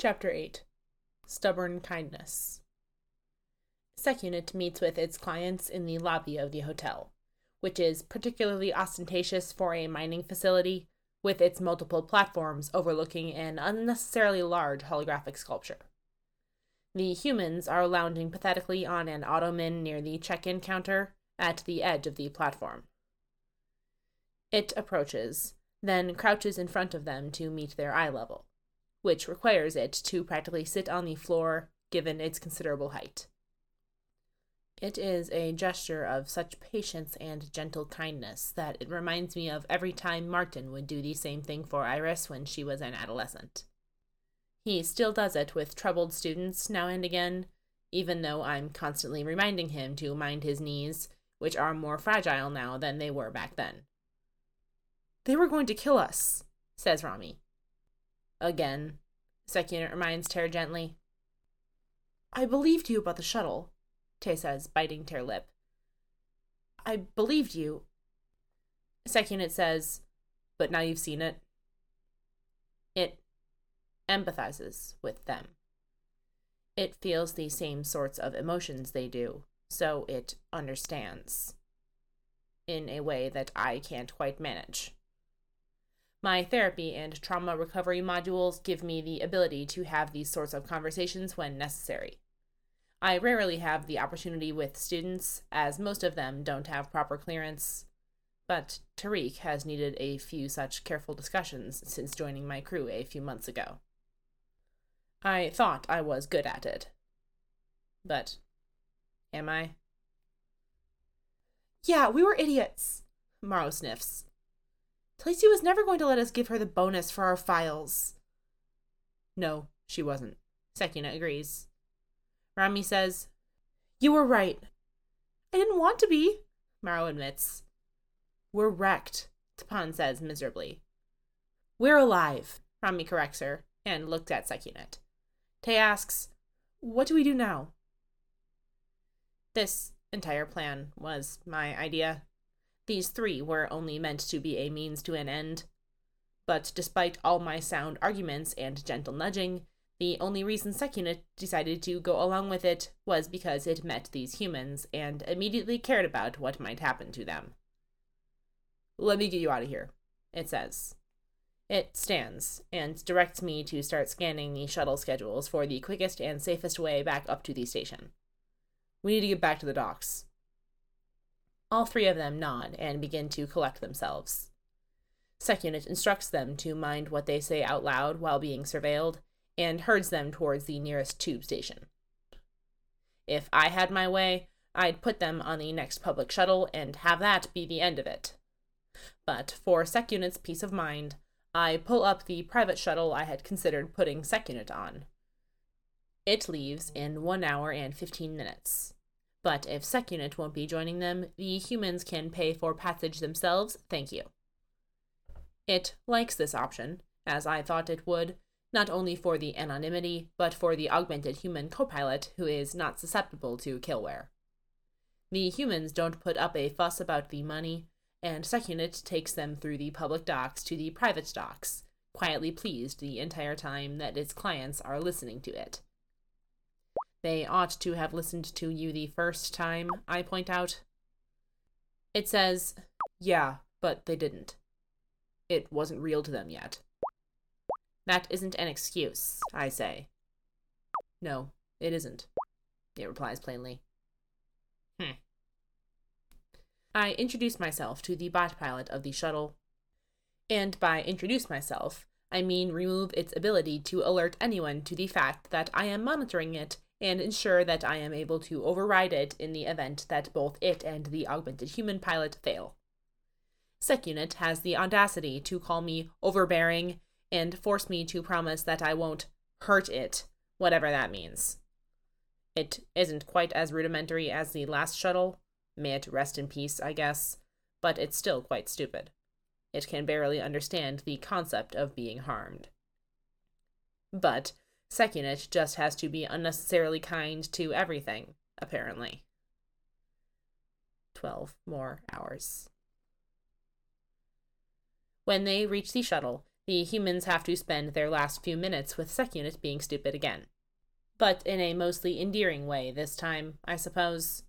Chapter 8 Stubborn Kindness. SecUnit meets with its clients in the lobby of the hotel, which is particularly ostentatious for a mining facility, with its multiple platforms overlooking an unnecessarily large holographic sculpture. The humans are lounging pathetically on an ottoman near the check in counter at the edge of the platform. It approaches, then crouches in front of them to meet their eye level which requires it to practically sit on the floor given its considerable height. It is a gesture of such patience and gentle kindness that it reminds me of every time Martin would do the same thing for Iris when she was an adolescent. He still does it with troubled students now and again, even though I'm constantly reminding him to mind his knees, which are more fragile now than they were back then. They were going to kill us, says Rami. Again, SecUnit reminds Tare gently. I believed you about the shuttle, Tay says, biting Tare lip. I believed you. SecUnit says, but now you've seen it. It empathizes with them. It feels the same sorts of emotions they do, so it understands. In a way that I can't quite manage. My therapy and trauma recovery modules give me the ability to have these sorts of conversations when necessary. I rarely have the opportunity with students, as most of them don't have proper clearance, but Tariq has needed a few such careful discussions since joining my crew a few months ago. I thought I was good at it. But am I? Yeah, we were idiots, Maro sniffs. Tlacey was never going to let us give her the bonus for our files. No, she wasn't. SecUnit agrees. Rami says, You were right. I didn't want to be, Maro admits. We're wrecked, Tapan says miserably. We're alive, Rami corrects her, and looks at SecUnit. Tay asks, What do we do now? This entire plan was my idea, these three were only meant to be a means to an end. But despite all my sound arguments and gentle nudging, the only reason SecUnit decided to go along with it was because it met these humans and immediately cared about what might happen to them. Let me get you out of here, it says. It stands and directs me to start scanning the shuttle schedules for the quickest and safest way back up to the station. We need to get back to the docks. All three of them nod and begin to collect themselves. SecUnit instructs them to mind what they say out loud while being surveilled and herds them towards the nearest tube station. If I had my way, I'd put them on the next public shuttle and have that be the end of it. But for SecUnit's peace of mind, I pull up the private shuttle I had considered putting SecUnit on. It leaves in 1 hour and 15 minutes. But if SecUnit won't be joining them, the humans can pay for passage themselves, thank you. It likes this option, as I thought it would, not only for the anonymity, but for the augmented human copilot who is not susceptible to killware. The humans don't put up a fuss about the money, and SecUnit takes them through the public docks to the private docks, quietly pleased the entire time that its clients are listening to it. They ought to have listened to you the first time, I point out. It says, yeah, but they didn't. It wasn't real to them yet. That isn't an excuse, I say. No, it isn't, it replies plainly. Hmm. I introduce myself to the bot pilot of the shuttle. And by introduce myself, I mean remove its ability to alert anyone to the fact that I am monitoring it and ensure that I am able to override it in the event that both it and the augmented human pilot fail. SecUnit has the audacity to call me overbearing and force me to promise that I won't hurt it, whatever that means. It isn't quite as rudimentary as the last shuttle. May it rest in peace, I guess, but it's still quite stupid. It can barely understand the concept of being harmed. But SecUnit just has to be unnecessarily kind to everything, apparently. 12 more hours. When they reach the shuttle, the humans have to spend their last few minutes with SecUnit being stupid again. But in a mostly endearing way this time, I suppose.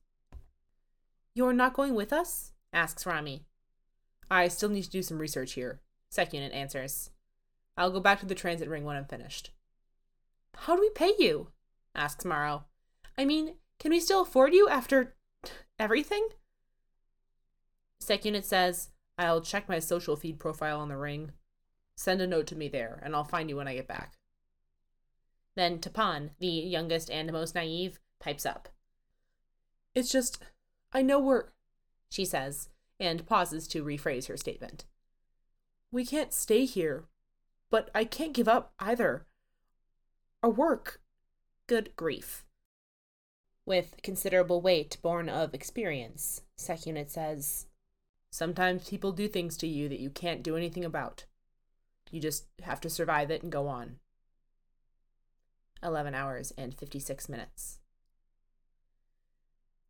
You're not going with us? asks Rami. I still need to do some research here, SecUnit answers. I'll go back to the transit ring when I'm finished. How do we pay you? asks Maro. I mean, can we still afford you after everything? SecUnit says, I'll check my social feed profile on the ring. Send a note to me there, and I'll find you when I get back. Then Tapan, the youngest and most naive, pipes up. It's just, I know we're, she says, and pauses to rephrase her statement. We can't stay here, but I can't give up either. Our work. Good grief. With considerable weight born of experience, SecUnit says, Sometimes people do things to you that you can't do anything about. You just have to survive it and go on. 11 hours and 56 minutes.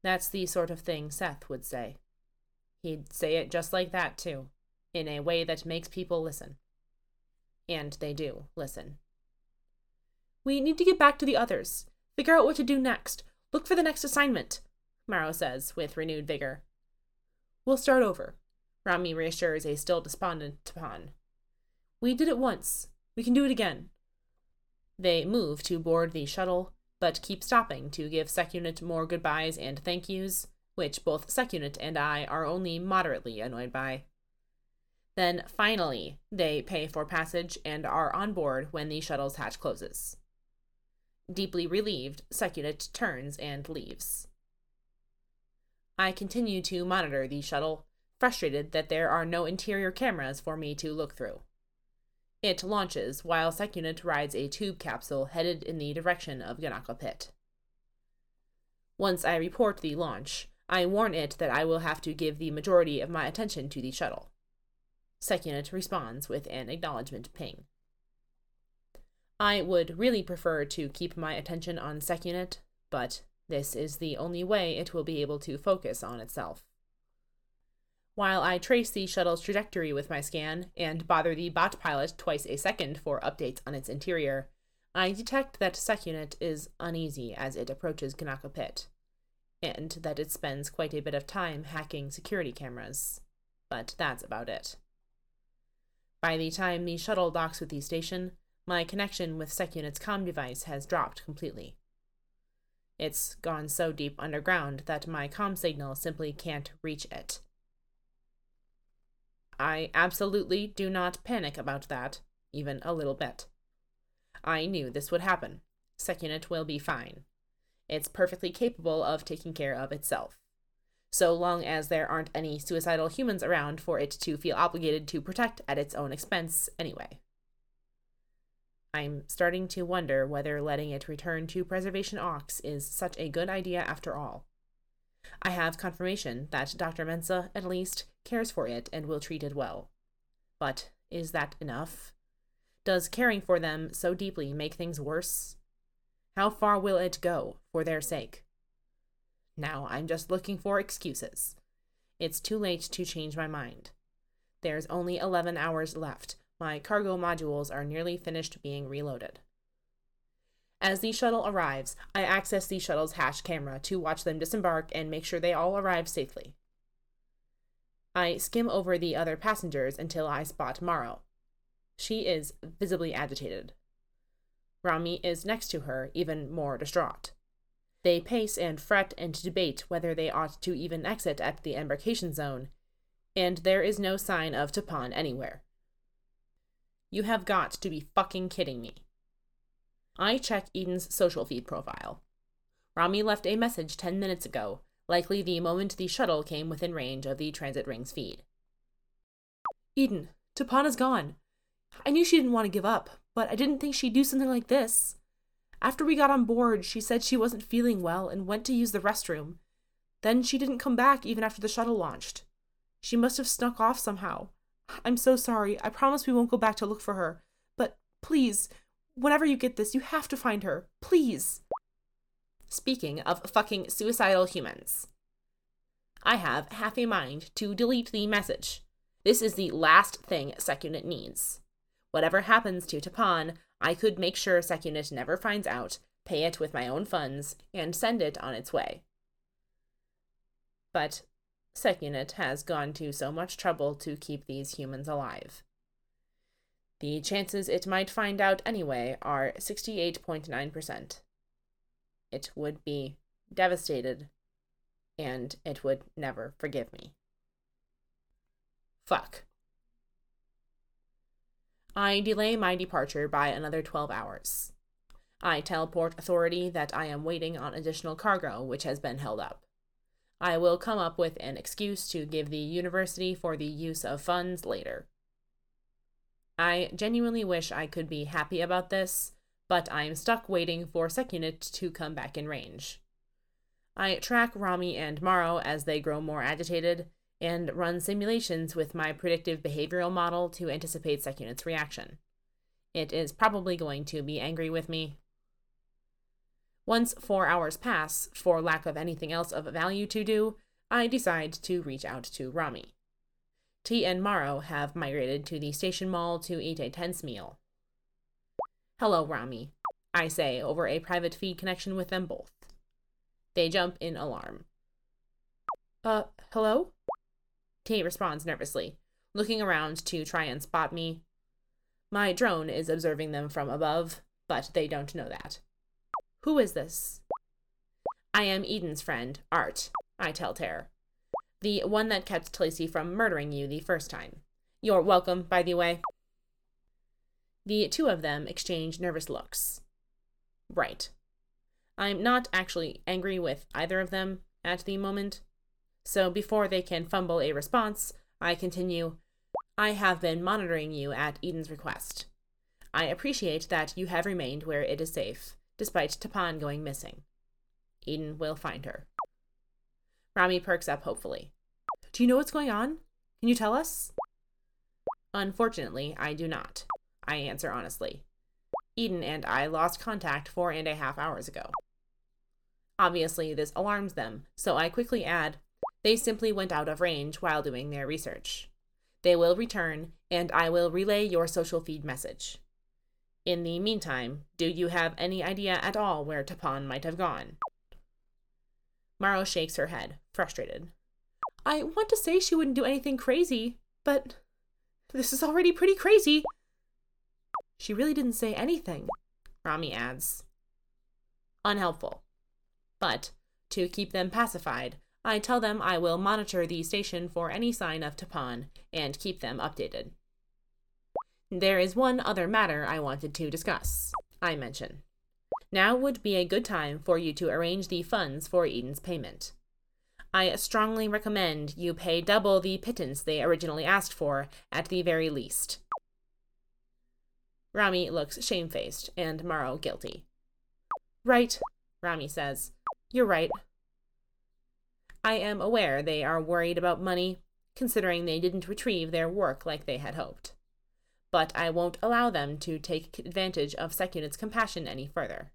That's the sort of thing Seth would say. He'd say it just like that, too, in a way that makes people listen. And they do listen. We need to get back to the others, figure out what to do next, look for the next assignment, Maro says with renewed vigor. We'll start over, Rami reassures a still despondent Tapan. We did it once. We can do it again. They move to board the shuttle, but keep stopping to give SecUnit more goodbyes and thank yous, which both SecUnit and I are only moderately annoyed by. Then, finally, they pay for passage and are on board when the shuttle's hatch closes. Deeply relieved, SecUnit turns and leaves. I continue to monitor the shuttle, frustrated that there are no interior cameras for me to look through. It launches while SecUnit rides a tube capsule headed in the direction of Ganaka Pit. Once I report the launch, I warn it that I will have to give the majority of my attention to the shuttle. SecUnit responds with an acknowledgement ping. I would really prefer to keep my attention on SecUnit, but this is the only way it will be able to focus on itself. While I trace the shuttle's trajectory with my scan and bother the bot pilot twice a second for updates on its interior, I detect that SecUnit is uneasy as it approaches Ganaka Pit, and that it spends quite a bit of time hacking security cameras. But that's about it. By the time the shuttle docks with the station, my connection with SecUnit's com device has dropped completely. It's gone so deep underground that my com signal simply can't reach it I absolutely do not panic about that, even a little bit. I knew this would happen. SecUnit will be fine. It's perfectly capable of taking care of itself. So long as there aren't any suicidal humans around for it to feel obligated to protect at its own expense, anyway. I'm starting to wonder whether letting it return to Preservation Aux is such a good idea after all. I have confirmation that Dr. Mensah, at least, cares for it and will treat it well. But is that enough? Does caring for them so deeply make things worse? How far will it go for their sake? Now I'm just looking for excuses. It's too late to change my mind. There's only 11 hours left. My cargo modules are nearly finished being reloaded. As the shuttle arrives, I access the shuttle's hatch camera to watch them disembark and make sure they all arrive safely. I skim over the other passengers until I spot Maro. She is visibly agitated. Rami is next to her, even more distraught. They pace and fret and debate whether they ought to even exit at the embarkation zone, and there is no sign of Tapan anywhere. You have got to be fucking kidding me. I check Eden's social feed profile. Rami left a message 10 minutes ago, likely the moment the shuttle came within range of the transit ring's feed. Eden, Tapan's gone. I knew she didn't want to give up, but I didn't think she'd do something like this. After we got on board, she said she wasn't feeling well and went to use the restroom. Then she didn't come back even after the shuttle launched. She must have snuck off somehow. I'm so sorry. I promise we won't go back to look for her. But please, Whenever you get this, you have to find her. Please. Speaking of fucking suicidal humans, I have half a mind to delete the message. This is the last thing SecUnit needs. Whatever happens to Tapan, I could make sure Secunit never finds out, pay it with my own funds, and send it on its way. But Secunit has gone to so much trouble to keep these humans alive. The chances it might find out anyway are 68.9%. It would be devastated, and it would never forgive me. Fuck. I delay my departure by another 12 hours. I tell Port Authority that I am waiting on additional cargo which has been held up. I will come up with an excuse to give the university for the use of funds later. I genuinely wish I could be happy about this, but I'm stuck waiting for Secunit to come back in range. I track Rami and Maro as they grow more agitated and run simulations with my predictive behavioral model to anticipate Secunit's reaction. It is probably going to be angry with me. Once four hours pass, for lack of anything else of value to do, I decide to reach out to Rami. T and Maro have migrated to the station mall to eat a tense meal. Hello, Rami, I say over a private feed connection with them both. They jump in alarm. Uh, hello? T responds nervously, looking around to try and spot me. My drone is observing them from above, but they don't know that. Who is this? I am Eden's friend, Art, I tell Tare. The one that kept Tlacey from murdering you the first time. You're welcome, by the way. The two of them exchange nervous looks. Right. I'm not actually angry with either of them at the moment. So before they can fumble a response, I continue I have been monitoring you at Eden's request. I appreciate that you have remained where it is safe, despite Tapan going missing. Eden will find her. Rami perks up hopefully. Do you know what's going on? Can you tell us? Unfortunately, I do not. I answer honestly. Eden and I lost contact four and a half hours ago. Obviously, this alarms them, so I quickly add they simply went out of range while doing their research. They will return, and I will relay your social feed message. In the meantime, do you have any idea at all where Tapan might have gone? Maro shakes her head, frustrated. I want to say she wouldn't do anything crazy, but this is already pretty crazy. She really didn't say anything, Rami adds. Unhelpful. But, to keep them pacified, I tell them I will monitor the station for any sign of Tapan and keep them updated. There is one other matter I wanted to discuss, I mention. Now would be a good time for you to arrange the funds for Eden's payment. I strongly recommend you pay double the pittance they originally asked for, at the very least. Rami looks shamefaced, and Maro guilty. Right, Rami says. You're right. I am aware they are worried about money, considering they didn't retrieve their work like they had hoped. But I won't allow them to take advantage of Secunit's compassion any further.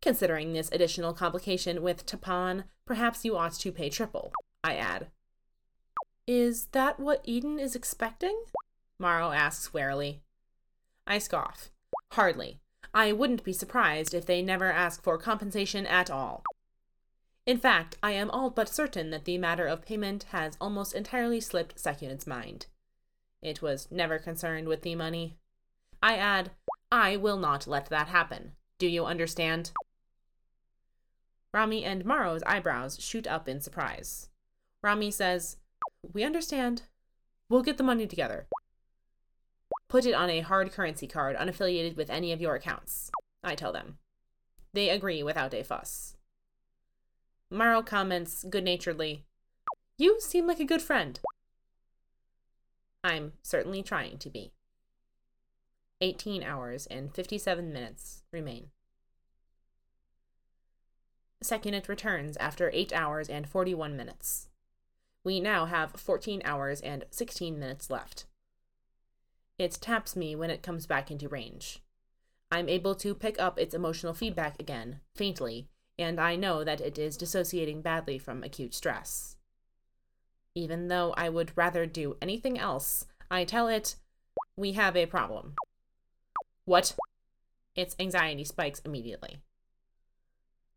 Considering this additional complication with Tapan, perhaps you ought to pay triple, I add. Is that what Eden is expecting? Maro asks warily. I scoff. Hardly. I wouldn't be surprised if they never ask for compensation at all. In fact, I am all but certain that the matter of payment has almost entirely slipped Secunit's mind. It was never concerned with the money. I add, I will not let that happen. Do you understand? Rami and Maro's eyebrows shoot up in surprise. Rami says, We understand. We'll get the money together. Put it on a hard currency card unaffiliated with any of your accounts, I tell them. They agree without a fuss. Maro comments good naturedly, You seem like a good friend. I'm certainly trying to be. 18 hours and 57 minutes remain. Secunit returns after 8 hours and 41 minutes. We now have 14 hours and 16 minutes left. It taps me when it comes back into range. I'm able to pick up its emotional feedback again, faintly, and I know that it is dissociating badly from acute stress. Even though I would rather do anything else, I tell it, We have a problem. What? Its anxiety spikes immediately.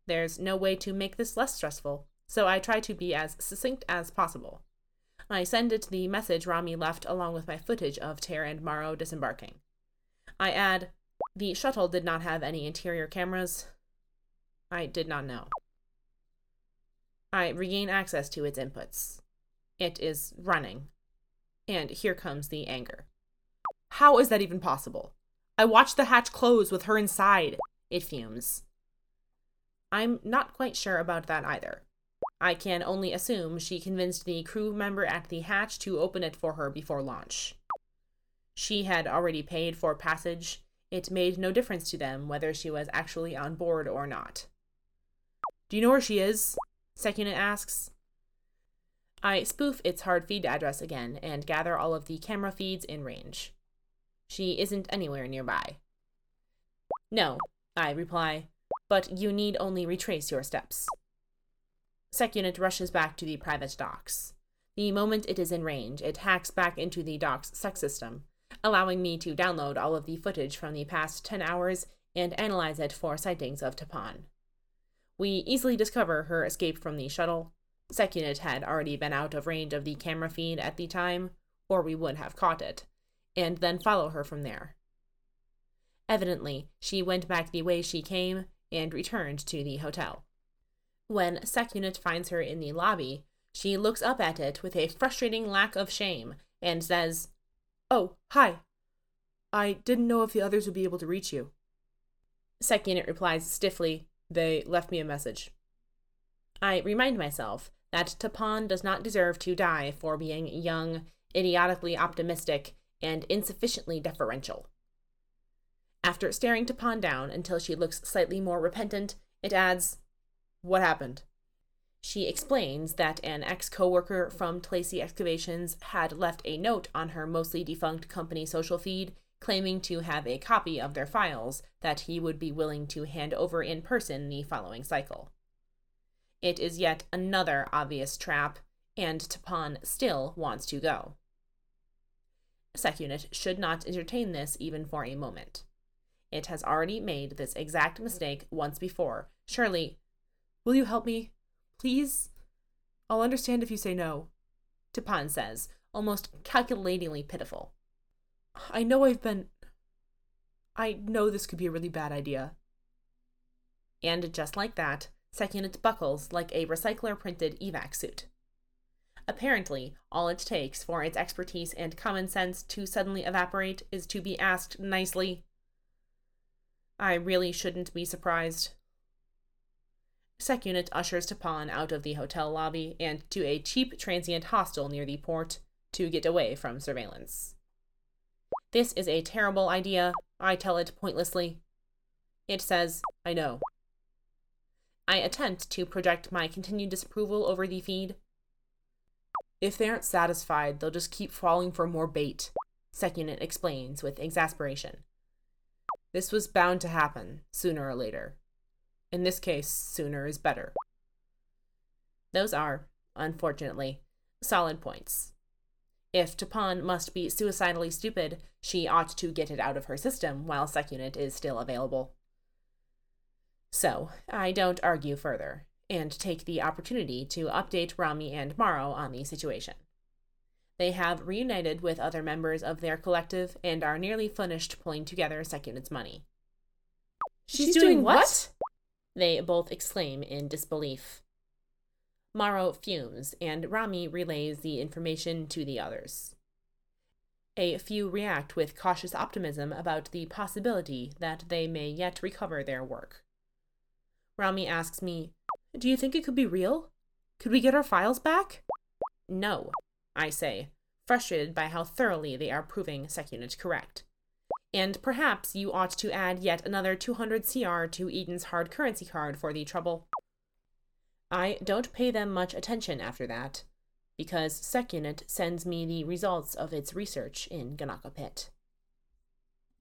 There's no way to make this less stressful, so I try to be as succinct as possible. I send it the message Rami left along with my footage of Tare and Maro disembarking. I add, the shuttle did not have any interior cameras. I did not know. I regain access to its inputs. It is running. And here comes the anger. How is that even possible? I watched the hatch close with her inside, it fumes. I'm not quite sure about that either. I can only assume she convinced the crew member at the hatch to open it for her before launch. She had already paid for passage. It made no difference to them whether she was actually on board or not. Do you know where she is? SecUnit asks. I spoof its hard feed address again and gather all of the camera feeds in range. She isn't anywhere nearby. No, I reply, but you need only retrace your steps. SecUnit rushes back to the private docks. The moment it is in range, it hacks back into the dock's sec system, allowing me to download all of the footage from the past 10 hours and analyze it for sightings of Tapan. We easily discover her escape from the shuttle. SecUnit had already been out of range of the camera feed at the time, or we would have caught it, and then follow her from there. Evidently, she went back the way she came and returned to the hotel. When SecUnit finds her in the lobby, she looks up at it with a frustrating lack of shame and says, Oh, hi. I didn't know if the others would be able to reach you. SecUnit replies stiffly, They left me a message. I remind myself that Tapan does not deserve to die for being young, idiotically optimistic, and insufficiently deferential. After staring Tapan down until she looks slightly more repentant, it adds, what happened? She explains that an ex coworker from Tlacey Excavations had left a note on her mostly defunct company social feed claiming to have a copy of their files that he would be willing to hand over in person the following cycle. It is yet another obvious trap, and Tapan still wants to go. SecUnit should not entertain this even for a moment. It has already made this exact mistake once before. Surely Will you help me? Please? I'll understand if you say no. Tapan says, almost calculatingly pitiful. I know I've been. I know this could be a really bad idea. And just like that, SecUnit buckles like a recycler printed evac suit. Apparently, all it takes for its expertise and common sense to suddenly evaporate is to be asked nicely. I really shouldn't be surprised. SecUnit ushers Tapan out of the hotel lobby and to a cheap transient hostel near the port to get away from surveillance. This is a terrible idea, I tell it pointlessly. It says, I know. I attempt to project my continued disapproval over the feed. If they aren't satisfied, they'll just keep falling for more bait, SecUnit explains with exasperation. This was bound to happen, sooner or later. In this case, sooner is better. Those are, unfortunately, solid points. If Tapan must be suicidally stupid, she ought to get it out of her system while SecUnit is still available. So, I don't argue further, and take the opportunity to update Rami and Maro on the situation. They have reunited with other members of their collective and are nearly finished pulling together SecUnit's money. She's, She's doing, doing what? what? they both exclaim in disbelief. Maro fumes, and Rami relays the information to the others. A few react with cautious optimism about the possibility that they may yet recover their work. Rami asks me, Do you think it could be real? Could we get our files back? No, I say, frustrated by how thoroughly they are proving SecUnit correct and perhaps you ought to add yet another 200 CR to Eden's hard currency card for the trouble. I don't pay them much attention after that, because SecUnit sends me the results of its research in Ganaka Pit.